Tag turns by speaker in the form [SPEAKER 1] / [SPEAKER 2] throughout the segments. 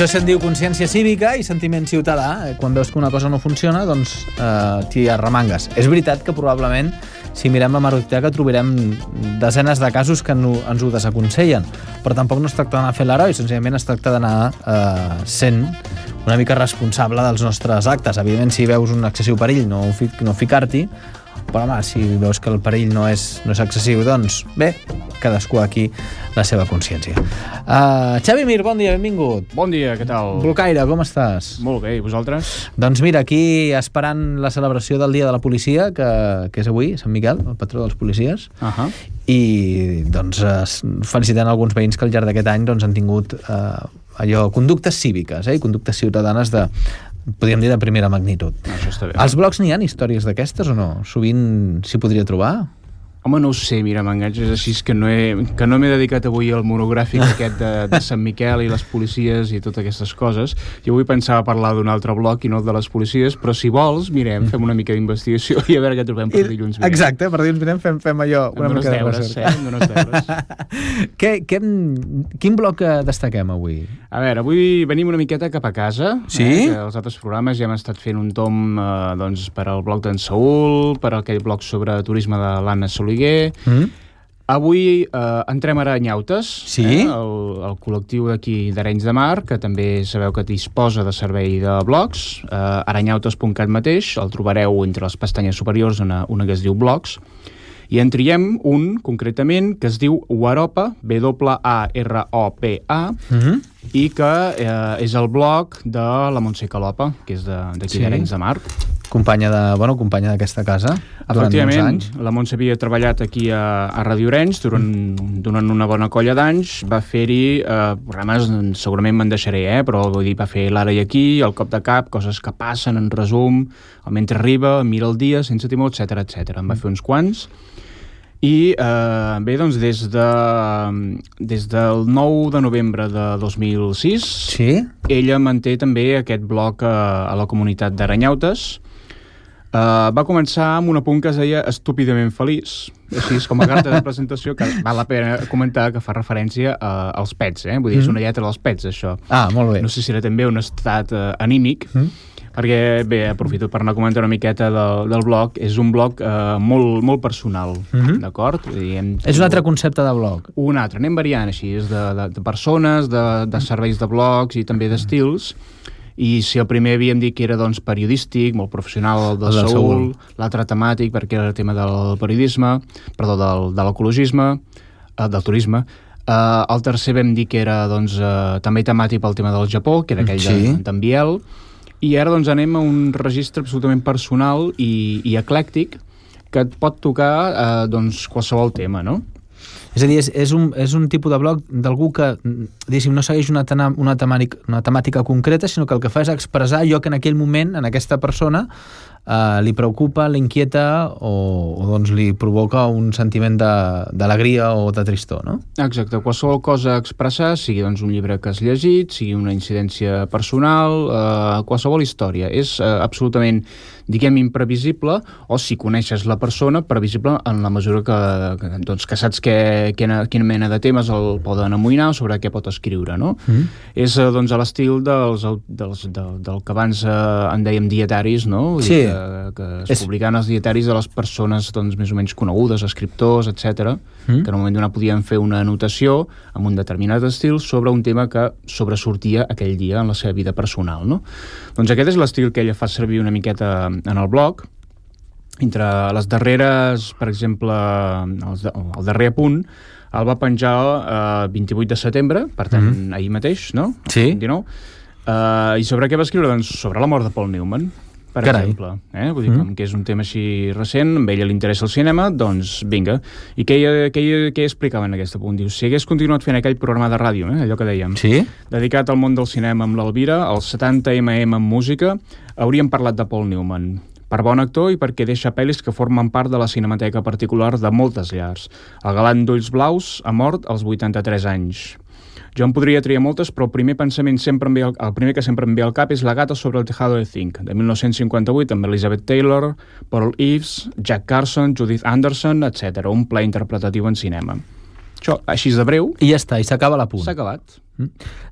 [SPEAKER 1] D'això se'n diu consciència cívica i sentiment ciutadà. Quan veus que una cosa no funciona, doncs eh, t'hi arremangues. És veritat que probablement, si mirem la maroteca, trobarem desenes de casos que no, ens ho desaconsellen. Però tampoc no es tracta d'anar a fer l'heroi, senzillament es tracta d'anar eh, sent una mica responsable dels nostres actes. Evidentment, si veus un excessiu perill, no, no ficar-t'hi, però home, si veus que el perill no és, no és excessiu, doncs bé, cadascú aquí la seva consciència. Uh, Xavi Mir, bon dia, benvingut.
[SPEAKER 2] Bon dia, què tal?
[SPEAKER 1] Blocaire, com estàs?
[SPEAKER 2] Molt bé, i vosaltres?
[SPEAKER 1] Doncs mira, aquí esperant la celebració del Dia de la Policia, que, que és avui, Sant Miquel, el patró dels policies,
[SPEAKER 2] uh -huh.
[SPEAKER 1] i doncs felicitant alguns veïns que al llarg d'aquest any doncs, han tingut eh, allò, conductes cíviques eh, i conductes ciutadanes de, podríem dir de primera magnitud.
[SPEAKER 2] No, això està bé.
[SPEAKER 1] Als blogs n'hi ha històries d'aquestes o no? Sovint s'hi podria trobar?
[SPEAKER 2] Home, no ho sé, mira, m'enganxes així que no he, que no m'he dedicat avui al monogràfic aquest de, de Sant Miquel i les policies i totes aquestes coses. Jo avui pensava parlar d'un altre bloc i no el de les policies, però si vols, mirem, fem una mica d'investigació i a veure què trobem per dilluns vinent.
[SPEAKER 1] Exacte, per dilluns vinent fem, fem allò, una mica
[SPEAKER 2] deures,
[SPEAKER 1] de recerca.
[SPEAKER 2] Eh? Em dones deures.
[SPEAKER 1] què, què, quin bloc destaquem avui?
[SPEAKER 2] A veure, avui venim una miqueta cap a casa.
[SPEAKER 1] Sí?
[SPEAKER 2] Eh? Que els altres programes ja hem estat fent un tom eh, doncs, per al bloc d'en Saúl, per aquell bloc sobre turisme de l'Anna Solís Oliver.
[SPEAKER 1] Mm?
[SPEAKER 2] Avui eh, entrem ara a Nyautes,
[SPEAKER 1] Sí?
[SPEAKER 2] eh, el, el col·lectiu d'aquí d'Arenys de Mar, que també sabeu que disposa de servei de blogs. Eh, aranyautes.cat mateix, el trobareu entre les pestanyes superiors una, una que es diu blogs. I en triem un, concretament, que es diu Waropa, W-A-R-O-P-A,
[SPEAKER 1] Mm -hmm.
[SPEAKER 2] i que eh, és el blog de la Montse Calopa, que és de- d'aquí
[SPEAKER 1] sí.
[SPEAKER 2] d'Arenys de Mar.
[SPEAKER 1] Companya de, bueno, companya d'aquesta casa durant
[SPEAKER 2] Efectivament,
[SPEAKER 1] anys.
[SPEAKER 2] la Montse havia treballat aquí a, a Radio Arenys durant, durant una bona colla d'anys, va fer-hi eh, programes, segurament me'n deixaré, eh, però vull dir, va fer l'ara i aquí, el cop de cap, coses que passen, en resum, el mentre arriba, mira el dia, sense timó, etc etc. En va fer uns quants. I eh, bé, doncs des, de, des del 9 de novembre de 2006
[SPEAKER 1] Sí?
[SPEAKER 2] ella manté també aquest blog a, a la comunitat d'Aranyautes. Uh, va començar amb un apunt que es deia estúpidament feliç, així és com a carta de presentació que val la pena comentar que fa referència a, als pets, eh? vull dir, és una lletra dels pets, això.
[SPEAKER 1] Ah, molt bé.
[SPEAKER 2] No sé si era també un estat uh, anímic,
[SPEAKER 1] Mm.
[SPEAKER 2] perquè, bé, aprofito per anar a comentar una miqueta del, del blog. És un blog uh, molt, molt personal, d'acord? Vull dir, hem
[SPEAKER 1] És un altre concepte de blog.
[SPEAKER 2] un altre, anem variant així, és de, de, de persones, de, de serveis de blogs i també d'estils, i si el primer havíem dit que era doncs, periodístic, molt professional, el de
[SPEAKER 1] El del
[SPEAKER 2] Saúl, l'altre temàtic perquè era el tema del periodisme, perdó, del, de l'ecologisme, eh, del turisme, Uh, el tercer vam dir que era doncs, uh, també temàtic pel tema del Japó, que era aquell
[SPEAKER 1] Sí.
[SPEAKER 2] d'en Biel, i ara doncs, anem a un registre absolutament personal i, i eclèctic que et pot tocar uh, doncs, qualsevol tema, no?
[SPEAKER 1] És a dir, és, és, un, és un tipus de blog d'algú que, diguéssim, no segueix una, tena, una, temàtica, una temàtica concreta, sinó que el que fa és expressar allò que en aquell moment, en aquesta persona, eh, li preocupa, l'inquieta o, o doncs li provoca un sentiment de- d'alegria o de tristor, no?
[SPEAKER 2] Exacte, qualsevol cosa a expressar, sigui doncs, un llibre que has llegit, sigui una incidència personal, eh, qualsevol història. És eh, absolutament, diguem, imprevisible, o si coneixes la persona, previsible en la mesura que, que, doncs, que saps que, quina, quina mena de temes el poden amoïnar o sobre què pot escriure, no?
[SPEAKER 1] Mm.
[SPEAKER 2] És eh, doncs, a l'estil dels, dels, del, del que abans eh, en dèiem dietaris, no? Vull
[SPEAKER 1] Sí.
[SPEAKER 2] dir Que, es
[SPEAKER 1] És-
[SPEAKER 2] publicaven els dietaris de les persones doncs, més o menys conegudes, escriptors, etc
[SPEAKER 1] Mm.
[SPEAKER 2] que en un moment donat podien fer una anotació amb un determinat estil sobre un tema que sobresortia aquell dia en la seva vida personal. No? Doncs aquest és l'estil que ella fa servir una miqueta en el blog. Entre les darreres, per exemple, de, el darrer punt, el va penjar eh, 28 de setembre, per tant, mm -hmm. ahir mateix, no?
[SPEAKER 1] Sí.
[SPEAKER 2] 29. Uh, I sobre què va escriure? Doncs sobre la mort de Paul Newman, per
[SPEAKER 1] Carai.
[SPEAKER 2] exemple. Eh? Vull dir,
[SPEAKER 1] Mm.
[SPEAKER 2] com que és un tema així recent, amb ella li interessa el cinema, doncs vinga. I què, què, què explicava en aquest punt? Diu, si hagués continuat fent aquell programa de ràdio, eh? allò que dèiem,
[SPEAKER 1] Sí?
[SPEAKER 2] dedicat al món del cinema amb l'Alvira, els 70 mm en música, hauríem parlat de Paul Newman per bon actor i perquè deixa pel·lis que formen part de la cinemateca particular de moltes llars. El galant d'ulls blaus ha mort als 83 anys. Jo en podria triar moltes, però el primer pensament sempre em ve al, el primer que sempre em ve al cap és La gata sobre el tejado de zinc, de 1958, amb Elizabeth Taylor, Paul Eves, Jack Carson, Judith Anderson, etc. Un ple interpretatiu en cinema. Això, així de breu,
[SPEAKER 1] I ja està, i s'acaba l'apunt.
[SPEAKER 2] s'ha acabat.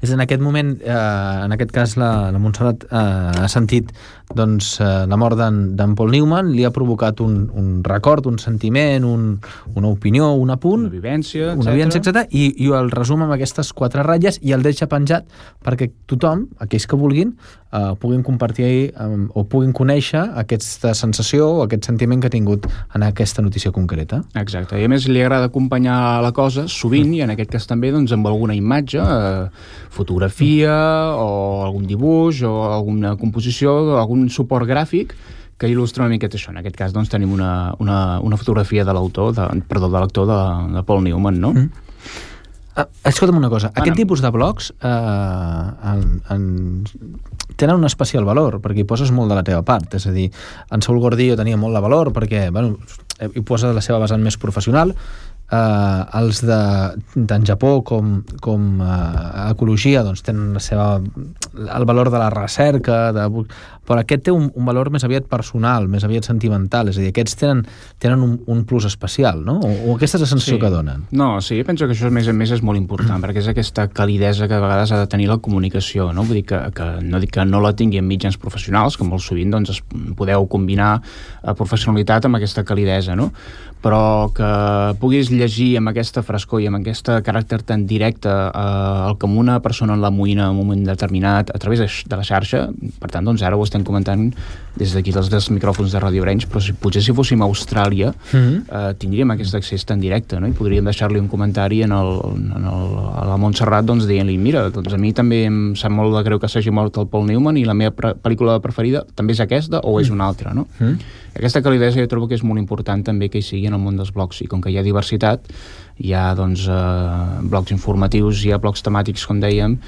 [SPEAKER 1] És en aquest moment, eh, en aquest cas la, la Montserrat eh, ha sentit doncs, eh, la mort d'en Paul Newman, li ha provocat un, un record, un sentiment, un, una opinió, un apunt,
[SPEAKER 2] una vivència,
[SPEAKER 1] una vivència, etc. I, i el resum amb aquestes quatre ratlles i el deixa penjat perquè tothom, aquells que vulguin, eh, puguin compartir eh, o puguin conèixer aquesta sensació o aquest sentiment que ha tingut en aquesta notícia concreta.
[SPEAKER 2] Exacte, i a més li agrada acompanyar la cosa sovint, i en aquest cas també doncs, amb alguna imatge, eh, fotografia o algun dibuix o alguna composició o algun suport gràfic que il·lustra una miqueta això. En aquest cas doncs, tenim una, una, una fotografia de l'autor, perdó, de l'actor de, de Paul Newman, no? Mm.
[SPEAKER 1] Uh, escolta'm una cosa, bueno. aquest tipus de blogs uh, en, en, tenen un especial valor, perquè hi poses molt de la teva part, és a dir, en Saúl Gordillo tenia molt de valor perquè bueno, hi posa la seva vessant més professional, eh, els d'en Japó com, com eh, ecologia doncs tenen la seva, el valor de la recerca de, però aquest té un, un valor més aviat personal, més aviat sentimental, és a dir, aquests tenen, tenen un, un plus especial, no? O, o aquesta és la sensació
[SPEAKER 2] sí.
[SPEAKER 1] que donen.
[SPEAKER 2] No, sí, penso que això més a més és molt important, perquè és aquesta calidesa que a vegades ha de tenir la comunicació, no? Vull dir que, que no dic que no la tingui en mitjans professionals, que molt sovint doncs, es, podeu combinar a professionalitat amb aquesta calidesa, no? però que puguis llegir amb aquesta frescor i amb aquest caràcter tan directe eh, el que una persona en la moïna en un moment determinat a través de la xarxa, per tant, doncs ara ho estem comentant des d'aquí dels, dels micròfons de Radio Orange, però si, potser si fóssim a Austràlia mm -hmm. eh, tindríem aquest accés tan directe, no? i podríem deixar-li un comentari en el, en el, a la Montserrat doncs, dient-li, mira, doncs a mi també em sap molt de greu que s'hagi mort el Paul Newman i la meva pel·lícula preferida també és aquesta o és una altra, no? Mm -hmm. Aquesta calidesa jo trobo que és molt important també que hi sigui en el món dels blogs, i com que hi ha diversitat, hi ha doncs, eh, blocs informatius, hi ha blocs temàtics, com dèiem,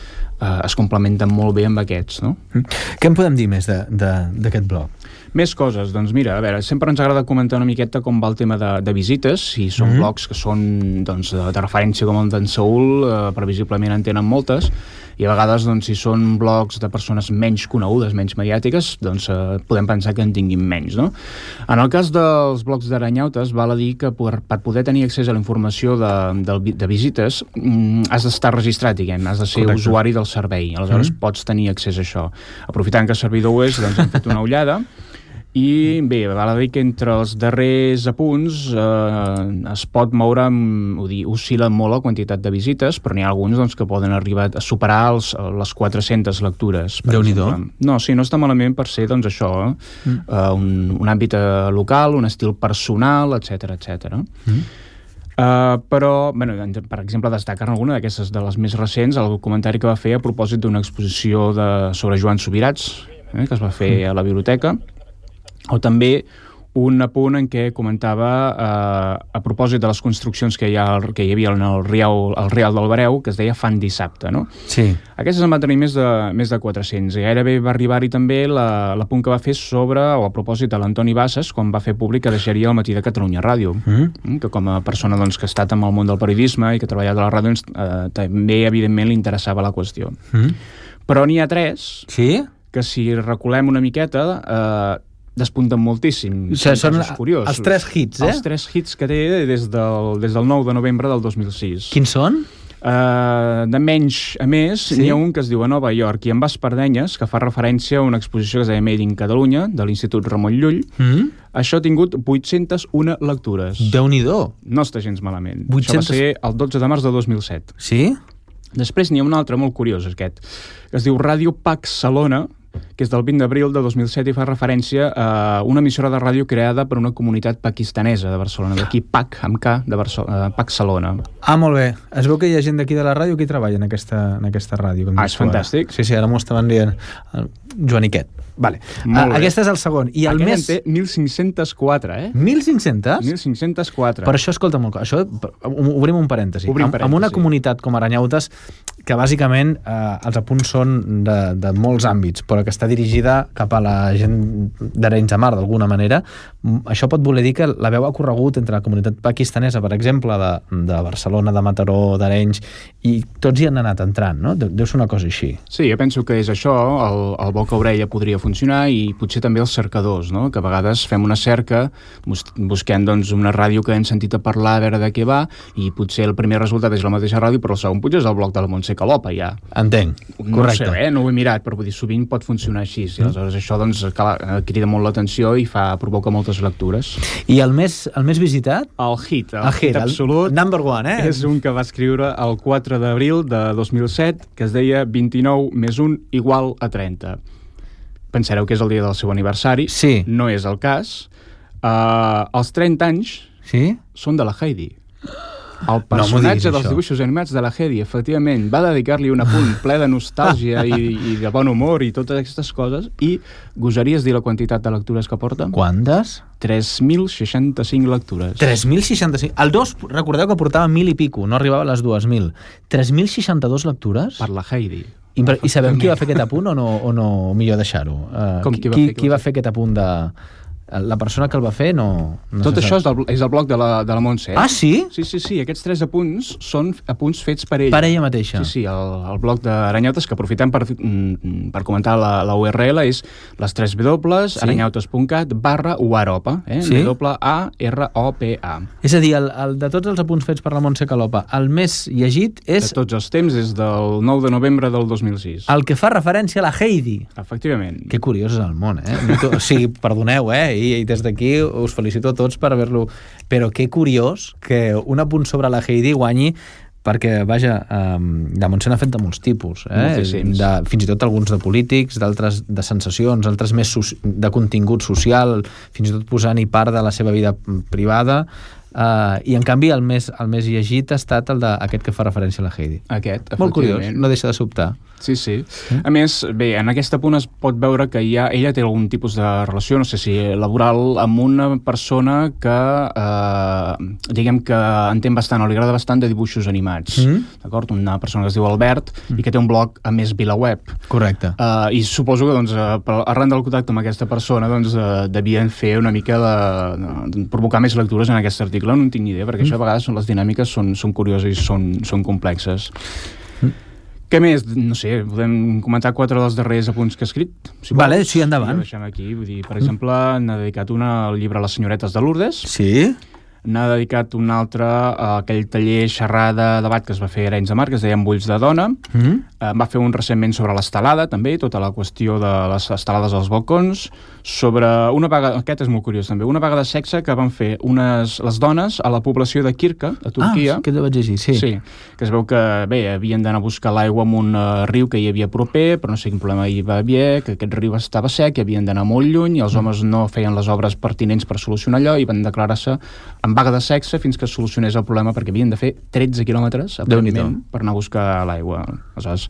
[SPEAKER 2] eh, es complementen molt bé amb aquests. No?
[SPEAKER 1] Què en podem dir més d'aquest blog?
[SPEAKER 2] Més coses, doncs mira, a veure, sempre ens agrada comentar una miqueta com va el tema de, de visites, si són mm -hmm. blocs que són doncs, de, de referència com el d'en Saúl, eh, previsiblement en tenen moltes, i a vegades doncs, si són blogs de persones menys conegudes, menys mediàtiques, doncs eh, podem pensar que en tinguin menys. No? En el cas dels blogs d'Aranyautes, val a dir que per, per poder tenir accés a la informació de, de, de visites mm, has d'estar registrat, diguem, has de ser Correcte. usuari del servei, aleshores mm -hmm. pots tenir accés a això. Aprofitant que el servidor ho és, doncs hem fet una ullada, i bé, val a dir que entre els darrers apunts eh, es pot moure, ho dir, oscil·la molt la quantitat de visites, però n'hi ha alguns doncs, que poden arribar a superar els, les 400 lectures.
[SPEAKER 1] déu nhi
[SPEAKER 2] No, sí, no està malament per ser doncs, això, eh? mm. uh, un, un àmbit eh, local, un estil personal, etc etc. Mm. Uh, però, bueno, per exemple, destaquen alguna d'aquestes de les més recents, el comentari que va fer a propòsit d'una exposició de, sobre Joan Subirats, eh, que es va fer mm. a la biblioteca, o també un apunt en què comentava eh, a propòsit de les construccions que hi, ha, que hi havia en el Real, el Real del Bareu, que es deia Fan Dissabte, no?
[SPEAKER 1] Sí.
[SPEAKER 2] Aquestes en van tenir més de, més de 400, i gairebé va arribar-hi també la, la punt que va fer sobre, o a propòsit de l'Antoni Bassas, quan va fer públic que deixaria el matí de Catalunya Ràdio, mm. que com a persona doncs, que ha estat en el món del periodisme i que ha treballat a la ràdio, eh, també, evidentment, li interessava la qüestió. Mm. Però n'hi ha tres...
[SPEAKER 1] Sí?
[SPEAKER 2] que si recolem una miqueta eh, despunten moltíssim.
[SPEAKER 1] O sigui, són curiosos. els tres hits, eh?
[SPEAKER 2] Els tres hits que té des del, des del 9 de novembre del 2006.
[SPEAKER 1] Quins són?
[SPEAKER 2] Uh, de menys a més, sí? n'hi ha un que es diu a Nova York i en Bas Pardenyes, que fa referència a una exposició que es deia Made in Catalunya, de l'Institut Ramon Llull. Mm -hmm. Això ha tingut 801 lectures.
[SPEAKER 1] déu nhi
[SPEAKER 2] No està gens malament. 800... Això va ser el 12 de març de 2007.
[SPEAKER 1] Sí?
[SPEAKER 2] Després n'hi ha un altre molt curiós, aquest, que es diu Ràdio Pax Salona, que és del 20 d'abril de 2007 i fa referència a una emissora de ràdio creada per una comunitat pakistanesa de Barcelona, d'aquí PAC, amb K, de Barcelona, PAC Salona.
[SPEAKER 1] Ah, molt bé. Es veu que hi ha gent d'aquí de la ràdio que hi treballa en aquesta, en aquesta ràdio.
[SPEAKER 2] Ah, és fantàstic.
[SPEAKER 1] Sí, sí, ara m'ho estaven dient. Joaniquet. Vale. Uh, aquest és el segon. I el
[SPEAKER 2] Aquest
[SPEAKER 1] més...
[SPEAKER 2] en té 1.504, eh?
[SPEAKER 1] 1.500?
[SPEAKER 2] 1.504.
[SPEAKER 1] Per això, escolta, molt, això, obrim un parèntesi.
[SPEAKER 2] Obrim
[SPEAKER 1] parèntesi. Amb una comunitat com Aranyautes, que bàsicament eh, els apunts són de, de molts àmbits, però que està dirigida cap a la gent d'Arenys de Mar, d'alguna manera, això pot voler dir que la veu ha corregut entre la comunitat pakistanesa, per exemple, de, de Barcelona, de Mataró, d'Arenys, i tots hi han anat entrant, no? Deu ser una cosa així.
[SPEAKER 2] Sí, jo penso que és això, el, el boca-orella podria funcionar i potser també els cercadors, no? que a vegades fem una cerca busquem doncs, una ràdio que hem sentit a parlar a veure de què va i potser el primer resultat és la mateixa ràdio però el segon potser és el bloc de la Montse Calopa, ja.
[SPEAKER 1] Entenc,
[SPEAKER 2] No
[SPEAKER 1] correcte.
[SPEAKER 2] sé, eh? no ho he mirat, però vull dir, sovint pot funcionar així. I aleshores això doncs, clar, eh, crida molt l'atenció i fa provoca moltes lectures.
[SPEAKER 1] I el més, el més visitat?
[SPEAKER 2] El hit, el,
[SPEAKER 1] El hit, el
[SPEAKER 2] absolut,
[SPEAKER 1] number one, eh?
[SPEAKER 2] és un que va escriure el 4 d'abril de 2007, que es deia 29 més 1 igual a 30. Pensareu que és el dia del seu aniversari.
[SPEAKER 1] Sí.
[SPEAKER 2] No és el cas. Uh, els 30 anys
[SPEAKER 1] Sí?
[SPEAKER 2] són de la Heidi. El personatge
[SPEAKER 1] diguis,
[SPEAKER 2] dels
[SPEAKER 1] això.
[SPEAKER 2] dibuixos animats de la Heidi, efectivament, va dedicar-li un apunt ple de nostàlgia i, i de bon humor i totes aquestes coses, i gosaries dir la quantitat de lectures que porta?
[SPEAKER 1] Quantes?
[SPEAKER 2] 3.065 lectures.
[SPEAKER 1] 3.065. El 2, recordeu que portava 1.000 i pico, no arribava a les 2.000. 3.062 lectures?
[SPEAKER 2] Per la Heidi.
[SPEAKER 1] I, I sabem qui va fer aquest apunt o no, o no millor deixar-ho? Uh,
[SPEAKER 2] Com qui va
[SPEAKER 1] qui,
[SPEAKER 2] fer-
[SPEAKER 1] qui va fer aquest apunt de... La persona que el va fer no... no
[SPEAKER 2] Tot això és del, és del blog de la, de la Montse. eh?
[SPEAKER 1] Ah, sí?
[SPEAKER 2] Sí, sí, sí. Aquests tres apunts són apunts fets per ella.
[SPEAKER 1] Per ella mateixa.
[SPEAKER 2] Sí, sí, el, el blog d'Aranyautes, que aprofitem per, mm, per comentar la, la URL, és les 3 W,
[SPEAKER 1] Sí.
[SPEAKER 2] aranyautes.cat barra uaropa, eh?
[SPEAKER 1] Sí.
[SPEAKER 2] W-A-R-O-P-A.
[SPEAKER 1] És a dir, el, el, de tots els apunts fets per la Montse Calopa, el més llegit
[SPEAKER 2] De
[SPEAKER 1] és
[SPEAKER 2] tots els temps, des del 9 de novembre del 2006.
[SPEAKER 1] el que fa referència a la Heidi.
[SPEAKER 2] Efectivament.
[SPEAKER 1] Que curiós és el món, eh? O sigui, perdoneu, eh? I, des d'aquí us felicito a tots per haver-lo... Però que curiós que un apunt sobre la Heidi guanyi perquè, vaja, um, de Montseny ha fet de molts tipus, eh? De, fins i tot alguns de polítics, d'altres de sensacions, altres més soci- de contingut social, fins i tot posant-hi part de la seva vida privada, uh, i en canvi el més, el més llegit ha estat el d'aquest que fa referència a la Heidi.
[SPEAKER 2] Aquest,
[SPEAKER 1] Molt curiós, no deixa de sobtar.
[SPEAKER 2] Sí, sí. A més, bé, en aquest apunt es pot veure que ja, ella té algun tipus de relació, no sé si laboral, amb una persona que, eh, diguem que entén bastant, o li agrada bastant de dibuixos animats.
[SPEAKER 1] Mm.
[SPEAKER 2] D'acord? Una persona que es diu Albert i que té un blog a més VilaWeb.
[SPEAKER 1] Correcte.
[SPEAKER 2] Uh, I suposo que doncs, per, arran del contacte amb aquesta persona doncs, uh, devien fer una mica de, de provocar més lectures en aquest article, no en tinc ni idea, perquè això a vegades són, les dinàmiques són, són curioses i són, són complexes. Què més? No sé, podem comentar quatre dels darrers apunts que ha escrit? Si
[SPEAKER 1] Vale,
[SPEAKER 2] vols.
[SPEAKER 1] sí, endavant.
[SPEAKER 2] Ho deixem aquí. Vull dir, per exemple, n'ha dedicat una al llibre Les senyoretes de Lourdes,
[SPEAKER 1] Sí?
[SPEAKER 2] N'ha dedicat un altre a aquell taller xerrada debat que es va fer a Arenys de Mar, que es deia Embulls de Dona,
[SPEAKER 1] Mm?
[SPEAKER 2] Eh, va fer un recentment sobre l'estelada, també, tota la qüestió de les estelades als balcons, sobre una vaga, aquest és molt curiós també, una vaga de sexe que van fer unes, les dones a la població de Kirka, a Turquia,
[SPEAKER 1] Ah, que el vaig llegir, sí.
[SPEAKER 2] Sí, que es veu que bé, havien d'anar a buscar l'aigua en un uh, riu que hi havia proper, però no sé quin problema hi va haver, que aquest riu estava sec i havien d'anar molt lluny i els homes no feien les obres pertinents per solucionar allò i van declarar-se en vaga de sexe fins que solucionés el problema perquè havien de fer 13 quilòmetres per anar a buscar l'aigua. Aleshores,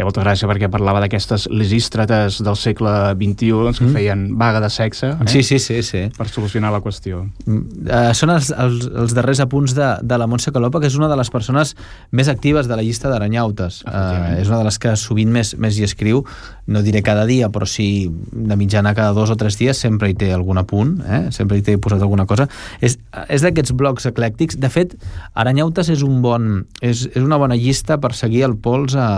[SPEAKER 2] feia molta gràcia perquè parlava d'aquestes lisístrates del segle XXI doncs, que feien vaga de sexe eh,
[SPEAKER 1] Sí, sí, sí, sí.
[SPEAKER 2] per solucionar la qüestió.
[SPEAKER 1] Uh, són els, els, els darrers apunts de, de la Montse Calopa, que és una de les persones més actives de la llista d'aranyautes. Uh, és una de les que sovint més, més hi escriu, no diré cada dia, però sí de mitjana cada dos o tres dies sempre hi té algun apunt, eh? sempre hi té posat alguna cosa. És, és d'aquests blocs eclèctics. De fet, Aranyautes és, un bon, és, és una bona llista per seguir el pols a,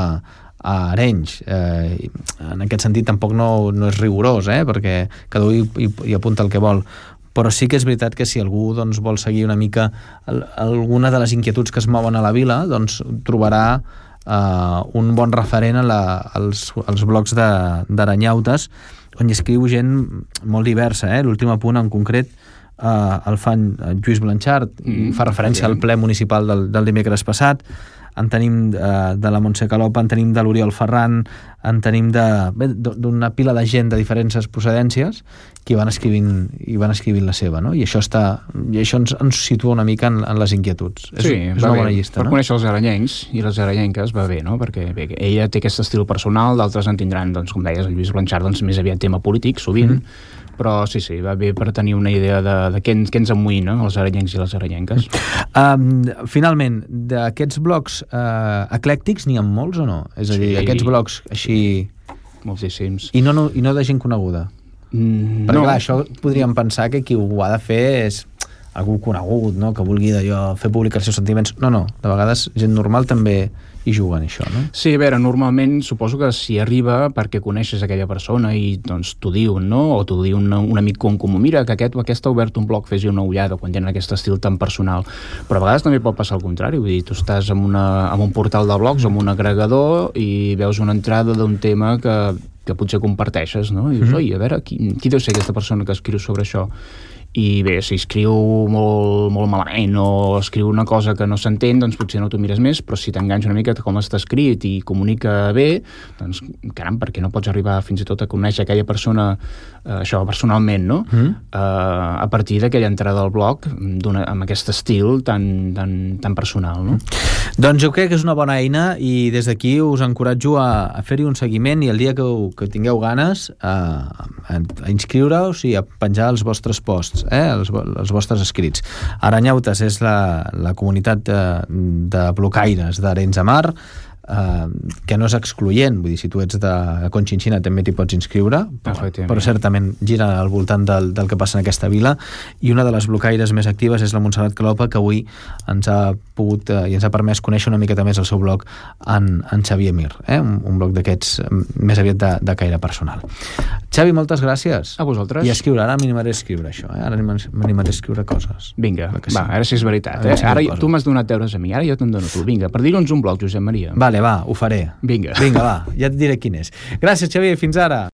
[SPEAKER 1] a Arenys. Eh, en aquest sentit tampoc no, no és rigorós, eh? perquè cada un hi, hi, hi apunta el que vol però sí que és veritat que si algú doncs, vol seguir una mica el, alguna de les inquietuds que es mouen a la vila, doncs trobarà uh, un bon referent a la, als, als blocs de- d'Aranyautes, on hi escriu gent molt diversa. Eh? L'últim apunt en concret uh, el fan eh, Lluís Blanchard, mm,
[SPEAKER 2] Mm,
[SPEAKER 1] fa referència al ple municipal del, del dimecres passat, en tenim eh, de la Montse Calopa, en tenim de l'Oriol Ferran, en tenim de- bé, d'una pila de gent de diferents procedències que van escrivint, i van escrivint la seva, no? I això, està, i això ens, ens situa una mica en, en les inquietuds. És,
[SPEAKER 2] sí,
[SPEAKER 1] és una
[SPEAKER 2] bé.
[SPEAKER 1] bona llista,
[SPEAKER 2] per
[SPEAKER 1] no?
[SPEAKER 2] conèixer els aranyencs i les aranyenques va bé, no? Perquè bé, ella té aquest estil personal, d'altres en tindran, doncs, com deies, el Lluís Blanchard, doncs, més aviat tema polític, sovint,
[SPEAKER 1] Mhm.
[SPEAKER 2] Però sí, sí, va bé per tenir una idea de, de què, ens, què ens amoïna, els aranyencs i les aranyenques.
[SPEAKER 1] Um, finalment, d'aquests blocs uh, eclèctics n'hi ha molts o no? És a dir,
[SPEAKER 2] Sí.
[SPEAKER 1] aquests blocs així...
[SPEAKER 2] Moltíssims.
[SPEAKER 1] I no, no, i no de gent coneguda?
[SPEAKER 2] Mm,
[SPEAKER 1] Perquè, clar, això podríem pensar que qui ho ha de fer és algú conegut, no? que vulgui d'allò fer publicació de sentiments. No, no, de vegades gent normal també i juguen això, no?
[SPEAKER 2] Sí, a veure, normalment suposo que si arriba perquè coneixes aquella persona i doncs t'ho diuen, no? O t'ho diu un, un amic com comú, mira, que aquest o aquesta ha obert un blog, fes una ullada quan tenen aquest estil tan personal. Però a vegades també pot passar el contrari, vull dir, tu estàs en, una, en un portal de blogs, en un agregador i veus una entrada d'un tema que, que potser comparteixes, no? I dius, mm -hmm. oi, a veure, qui, qui deu ser aquesta persona que escriu sobre això? I bé, si escriu molt, molt malament o escriu una cosa que no s'entén, doncs potser no t'ho mires més, però si t'enganys una mica com està escrit i comunica bé, doncs caram, perquè no pots arribar fins i tot a conèixer aquella persona, eh, això, personalment, no? Mm. Eh, a partir d'aquella entrada al blog amb aquest estil tan, tan, tan personal, no?
[SPEAKER 1] Doncs jo crec que és una bona eina i des d'aquí us encoratjo a, a fer-hi un seguiment i el dia que, que tingueu ganes a, a, a inscriure-us i a penjar els vostres posts eh, els, els vostres escrits. Aranyautes és la, la comunitat de, de blocaires d'Arenys de Mar, eh, que no és excloent, vull dir, si tu ets de Conxinxina també t'hi pots inscriure, però, però certament gira al voltant del, del que passa en aquesta vila, i una de les blocaires més actives és la Montserrat Calopa, que avui ens ha pogut eh, i ens ha permès conèixer una miqueta més el seu blog en, en Xavier Mir, eh? un, un blog d'aquests més aviat de, de caire personal. Xavi, moltes gràcies.
[SPEAKER 2] A vosaltres.
[SPEAKER 1] I a escriure, ara m'animaré a escriure això, eh? ara m'animaré a escriure coses.
[SPEAKER 2] Vinga, va, sí. ara sí és veritat. Eh? Ara, ara tu m'has donat deures a mi, ara jo te'n dono tu. Vinga, per dir-nos un blog, Josep Maria.
[SPEAKER 1] Vale, va, ho faré.
[SPEAKER 2] Vinga.
[SPEAKER 1] Vinga, va, ja et diré quin és. Gràcies, Xavier, fins ara.